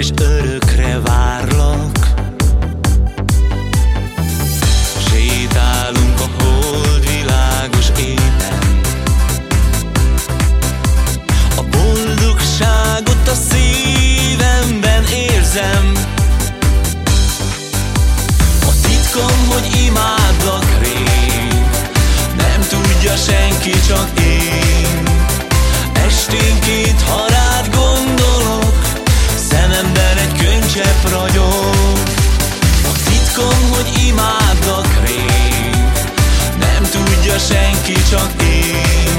és örökre várlak. Sétálunk a holdvilágos világos a boldogságot a szívemben érzem. A titkom, hogy imádlak rég, nem tudja senki, csak én. Titkom, hogy imádlak rég. Nem tudja senki, csak én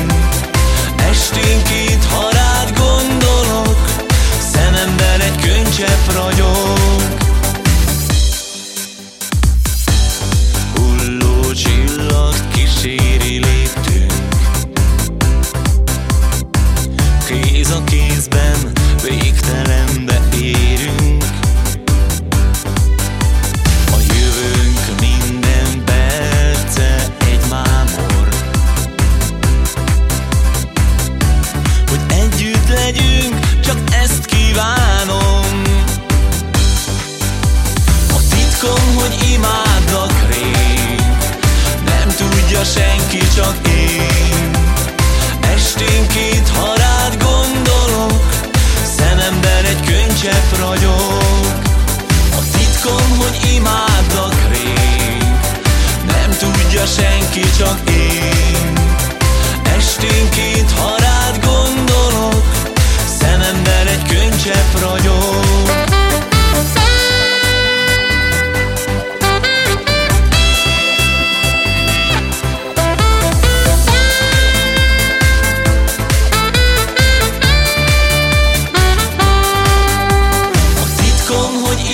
kívánom. A titkom, hogy imádlak rég Nem tudja senki, csak én. Esténként, ha rád gondolok Szememben egy könycsepp ragyog. A titkom, hogy imádlak rég Nem tudja senki, csak én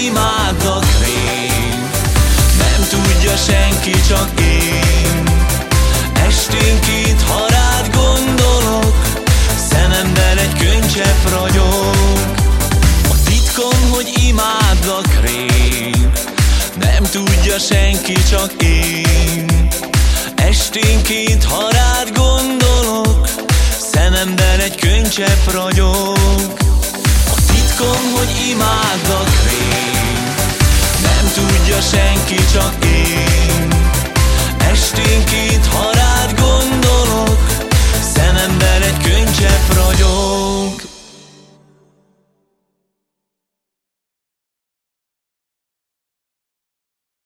imádlak rég. Nem tudja senki, csak én. Esténként, ha rád gondolok Szememben egy könycsepp ragyog. A titkom, hogy imádlak rég. Nem tudja senki, csak én. Esténként, ha rád gondolok Szememben egy könycsepp ragyog. A titkom, hogy imádlak rég. Nem tudja senki, csak